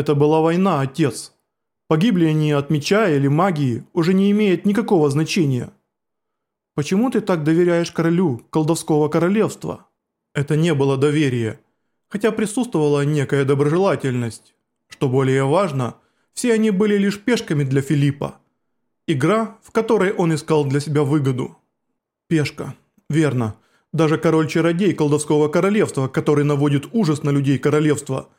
Это была война, отец. Погибли они от меча или магии, уже не имеет никакого значения. Почему ты так доверяешь королю колдовского королевства? Это не было доверие, хотя присутствовала некая доброжелательность. Что более важно, все они были лишь пешками для Филиппа. Игра, в которой он искал для себя выгоду. Пешка. Верно. Даже король-чародей колдовского королевства, который наводит ужас на людей королевства,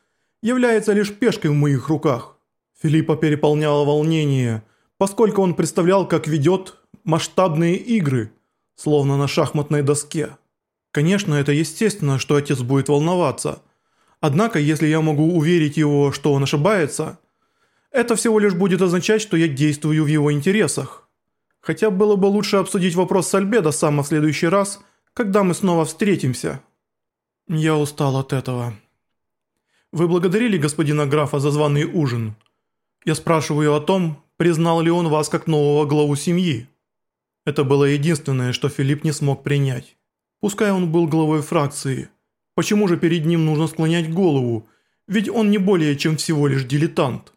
является лишь пешкой в моих руках. Филиппа переполняло волнение, поскольку он представлял, как ведет масштабные игры, словно на шахматной доске. Конечно, это естественно, что отец будет волноваться. Однако, если я могу уверить его, что он ошибается, это всего лишь будет означать, что я действую в его интересах. Хотя было бы лучше обсудить вопрос с Альбедо сам в следующий раз, когда мы снова встретимся. Я устал от этого. Вы благодарили господина графа за званый ужин? Я спрашиваю о том, признал ли он вас как нового главу семьи. Это было единственное, что Филипп не смог принять. Пускай он был главой фракции. Почему же перед ним нужно склонять голову? Ведь он не более чем всего лишь дилетант.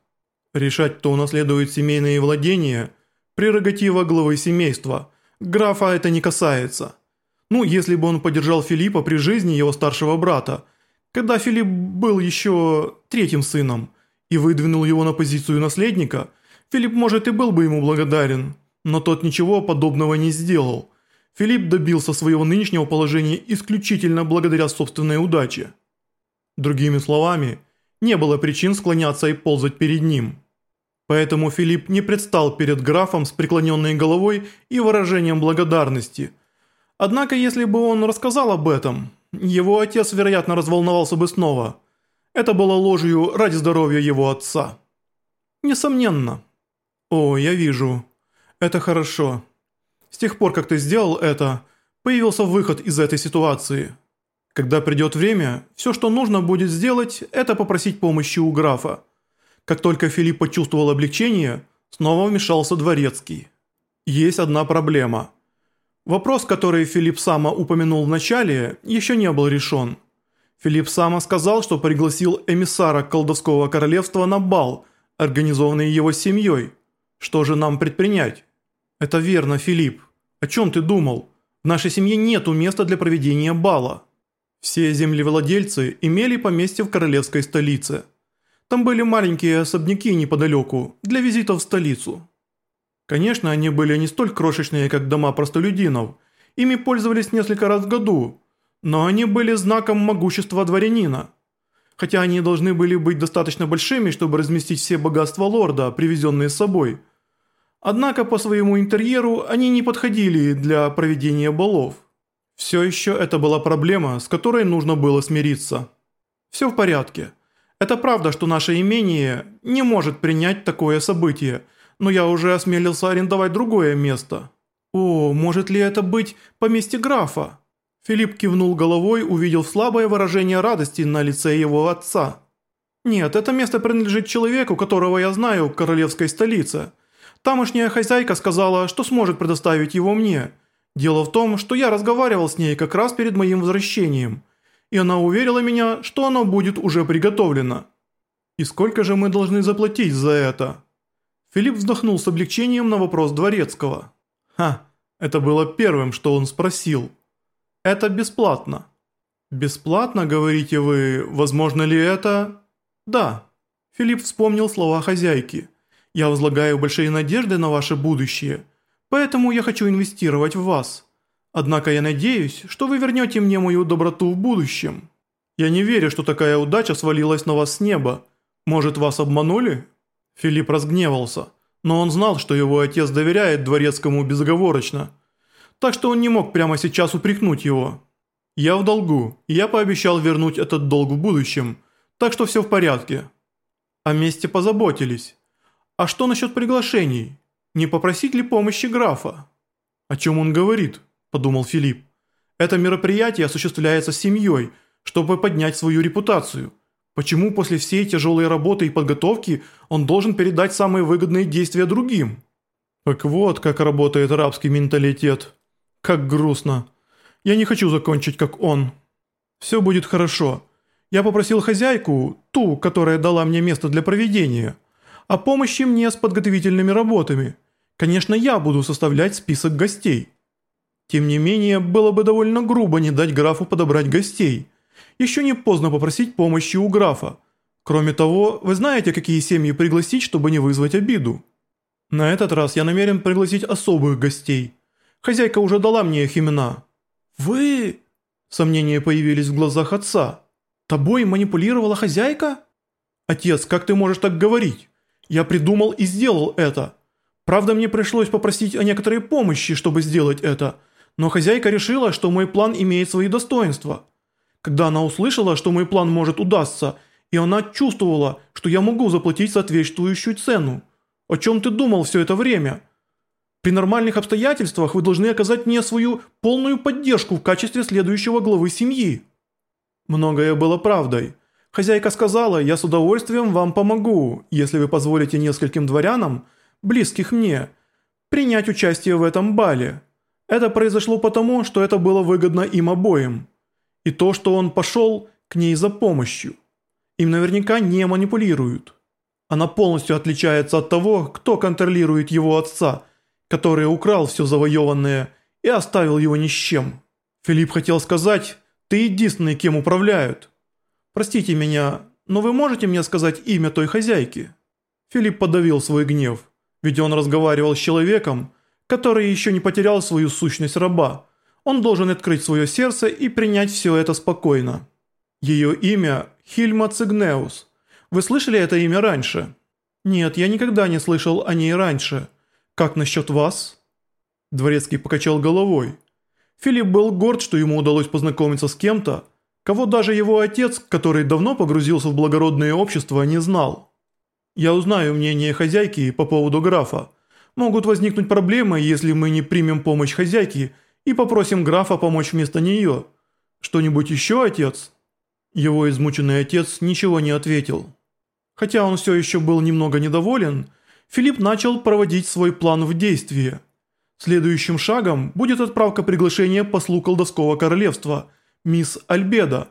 Решать, кто унаследует семейные владения – прерогатива главы семейства. Графа это не касается. Ну, если бы он поддержал Филиппа при жизни его старшего брата, когда Филипп был еще третьим сыном, и выдвинул его на позицию наследника, Филипп, может, и был бы ему благодарен, но тот ничего подобного не сделал. Филипп добился своего нынешнего положения исключительно благодаря собственной удаче. Другими словами, не было причин склоняться и ползать перед ним. Поэтому Филипп не предстал перед графом с преклоненной головой и выражением благодарности. Однако, если бы он рассказал об этом, его отец, вероятно, разволновался бы снова. Это было ложью ради здоровья его отца. Несомненно. О, я вижу. Это хорошо. С тех пор, как ты сделал это, появился выход из этой ситуации. Когда придет время, все, что нужно будет сделать, это попросить помощи у графа. Как только Филипп почувствовал облегчение, снова вмешался дворецкий. Есть одна проблема. Вопрос, который Филипп Сама упомянул в начале, еще не был решен. Филипп Сама сказал, что пригласил эмиссара колдовского королевства на бал, организованный его семьей. Что же нам предпринять? Это верно, Филипп. О чем ты думал? В нашей семье нету места для проведения бала. Все землевладельцы имели поместье в королевской столице. Там были маленькие особняки неподалеку, для визитов в столицу. Конечно, они были не столь крошечные, как дома простолюдинов. Ими пользовались несколько раз в году, но они были знаком могущества дворянина. Хотя они должны были быть достаточно большими, чтобы разместить все богатства лорда, привезенные с собой. Однако по своему интерьеру они не подходили для проведения балов. Все еще это была проблема, с которой нужно было смириться. Все в порядке. Это правда, что наше имение не может принять такое событие, но я уже осмелился арендовать другое место. О, может ли это быть поместье графа? Филипп кивнул головой, увидел слабое выражение радости на лице его отца. «Нет, это место принадлежит человеку, которого я знаю в королевской столице. Тамошняя хозяйка сказала, что сможет предоставить его мне. Дело в том, что я разговаривал с ней как раз перед моим возвращением и она уверила меня, что оно будет уже приготовлено. И сколько же мы должны заплатить за это? Филипп вздохнул с облегчением на вопрос Дворецкого. Ха, это было первым, что он спросил. Это бесплатно. Бесплатно, говорите вы, возможно ли это? Да. Филипп вспомнил слова хозяйки. Я возлагаю большие надежды на ваше будущее, поэтому я хочу инвестировать в вас. Однако я надеюсь, что вы вернете мне мою доброту в будущем. Я не верю, что такая удача свалилась на вас с неба. Может, вас обманули?» Филипп разгневался, но он знал, что его отец доверяет дворецкому безоговорочно. Так что он не мог прямо сейчас упрекнуть его. «Я в долгу, и я пообещал вернуть этот долг в будущем, так что все в порядке». О месте позаботились. А что насчет приглашений? Не попросить ли помощи графа? О чем он говорит? подумал Филипп. Это мероприятие осуществляется семьей, чтобы поднять свою репутацию. Почему после всей тяжелой работы и подготовки он должен передать самые выгодные действия другим? Так вот, как работает арабский менталитет. Как грустно. Я не хочу закончить, как он. Все будет хорошо. Я попросил хозяйку, ту, которая дала мне место для проведения, о помощи мне с подготовительными работами. Конечно, я буду составлять список гостей. Тем не менее, было бы довольно грубо не дать графу подобрать гостей. Еще не поздно попросить помощи у графа. Кроме того, вы знаете, какие семьи пригласить, чтобы не вызвать обиду. На этот раз я намерен пригласить особых гостей. Хозяйка уже дала мне их имена. Вы... Сомнения появились в глазах отца. Тобой манипулировала хозяйка? Отец, как ты можешь так говорить? Я придумал и сделал это. Правда, мне пришлось попросить о некоторой помощи, чтобы сделать это, но хозяйка решила, что мой план имеет свои достоинства. Когда она услышала, что мой план может удастся, и она чувствовала, что я могу заплатить соответствующую цену. О чем ты думал все это время? При нормальных обстоятельствах вы должны оказать мне свою полную поддержку в качестве следующего главы семьи. Многое было правдой. Хозяйка сказала, я с удовольствием вам помогу, если вы позволите нескольким дворянам, близких мне, принять участие в этом бале. Это произошло потому, что это было выгодно им обоим. И то, что он пошел к ней за помощью. Им наверняка не манипулируют. Она полностью отличается от того, кто контролирует его отца, который украл все завоеванное и оставил его ни с чем. Филипп хотел сказать, ты единственный, кем управляют. «Простите меня, но вы можете мне сказать имя той хозяйки?» Филипп подавил свой гнев, ведь он разговаривал с человеком, который еще не потерял свою сущность раба. Он должен открыть свое сердце и принять все это спокойно. Ее имя Хильма Цигнеус. Вы слышали это имя раньше? Нет, я никогда не слышал о ней раньше. Как насчет вас? Дворецкий покачал головой. Филипп был горд, что ему удалось познакомиться с кем-то, кого даже его отец, который давно погрузился в благородное общество, не знал. Я узнаю мнение хозяйки по поводу графа. Могут возникнуть проблемы, если мы не примем помощь хозяйки и попросим графа помочь вместо нее. Что-нибудь еще, отец?» Его измученный отец ничего не ответил. Хотя он все еще был немного недоволен, Филипп начал проводить свой план в действие. Следующим шагом будет отправка приглашения послу колдовского королевства – мисс Альбеда.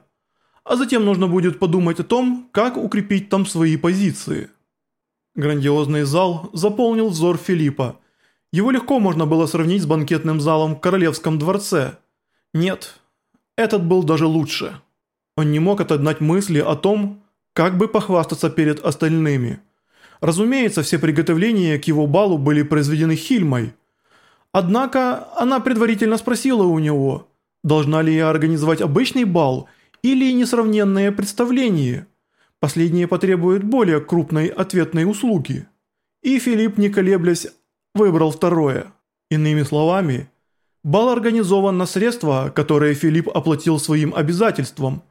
А затем нужно будет подумать о том, как укрепить там свои позиции. Грандиозный зал заполнил взор Филиппа. Его легко можно было сравнить с банкетным залом в Королевском дворце. Нет, этот был даже лучше. Он не мог отогнать мысли о том, как бы похвастаться перед остальными. Разумеется, все приготовления к его балу были произведены Хильмой. Однако она предварительно спросила у него – Должна ли я организовать обычный бал или несравненное представление? Последнее потребует более крупной ответной услуги. И Филипп, не колеблясь, выбрал второе. Иными словами, бал организован на средства, которые Филипп оплатил своим обязательствам,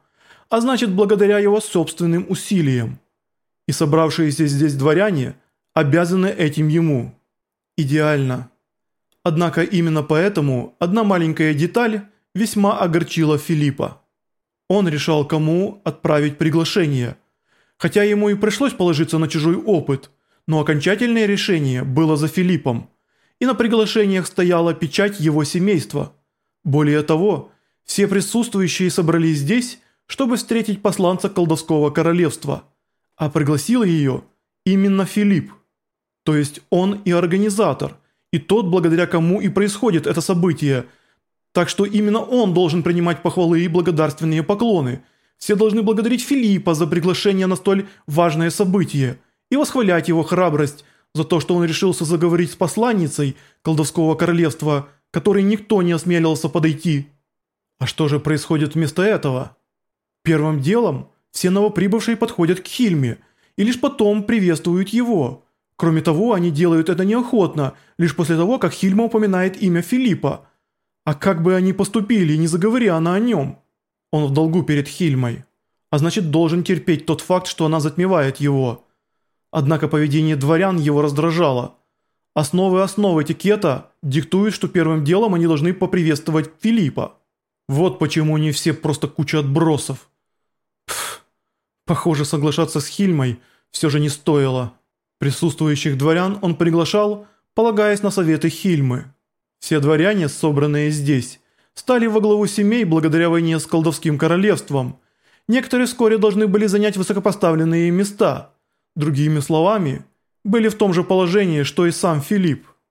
а значит благодаря его собственным усилиям. И собравшиеся здесь дворяне обязаны этим ему. Идеально. Однако именно поэтому одна маленькая деталь весьма огорчило Филиппа. Он решал, кому отправить приглашение. Хотя ему и пришлось положиться на чужой опыт, но окончательное решение было за Филиппом. И на приглашениях стояла печать его семейства. Более того, все присутствующие собрались здесь, чтобы встретить посланца колдовского королевства. А пригласил ее именно Филипп. То есть он и организатор, и тот, благодаря кому и происходит это событие – так что именно он должен принимать похвалы и благодарственные поклоны. Все должны благодарить Филиппа за приглашение на столь важное событие и восхвалять его храбрость за то, что он решился заговорить с посланницей колдовского королевства, которой никто не осмелился подойти. А что же происходит вместо этого? Первым делом все новоприбывшие подходят к Хильме и лишь потом приветствуют его. Кроме того, они делают это неохотно, лишь после того, как Хильма упоминает имя Филиппа – а как бы они поступили, не заговори она о нем? Он в долгу перед Хильмой, а значит должен терпеть тот факт, что она затмевает его. Однако поведение дворян его раздражало. Основы основ этикета диктуют, что первым делом они должны поприветствовать Филиппа. Вот почему не все просто куча отбросов. Пф, похоже, соглашаться с Хильмой все же не стоило. Присутствующих дворян он приглашал, полагаясь на советы Хильмы. Все дворяне, собранные здесь, стали во главу семей благодаря войне с колдовским королевством. некоторые вскоре должны были занять высокопоставленные места. Другими словами, были в том же положении, что и сам Филипп.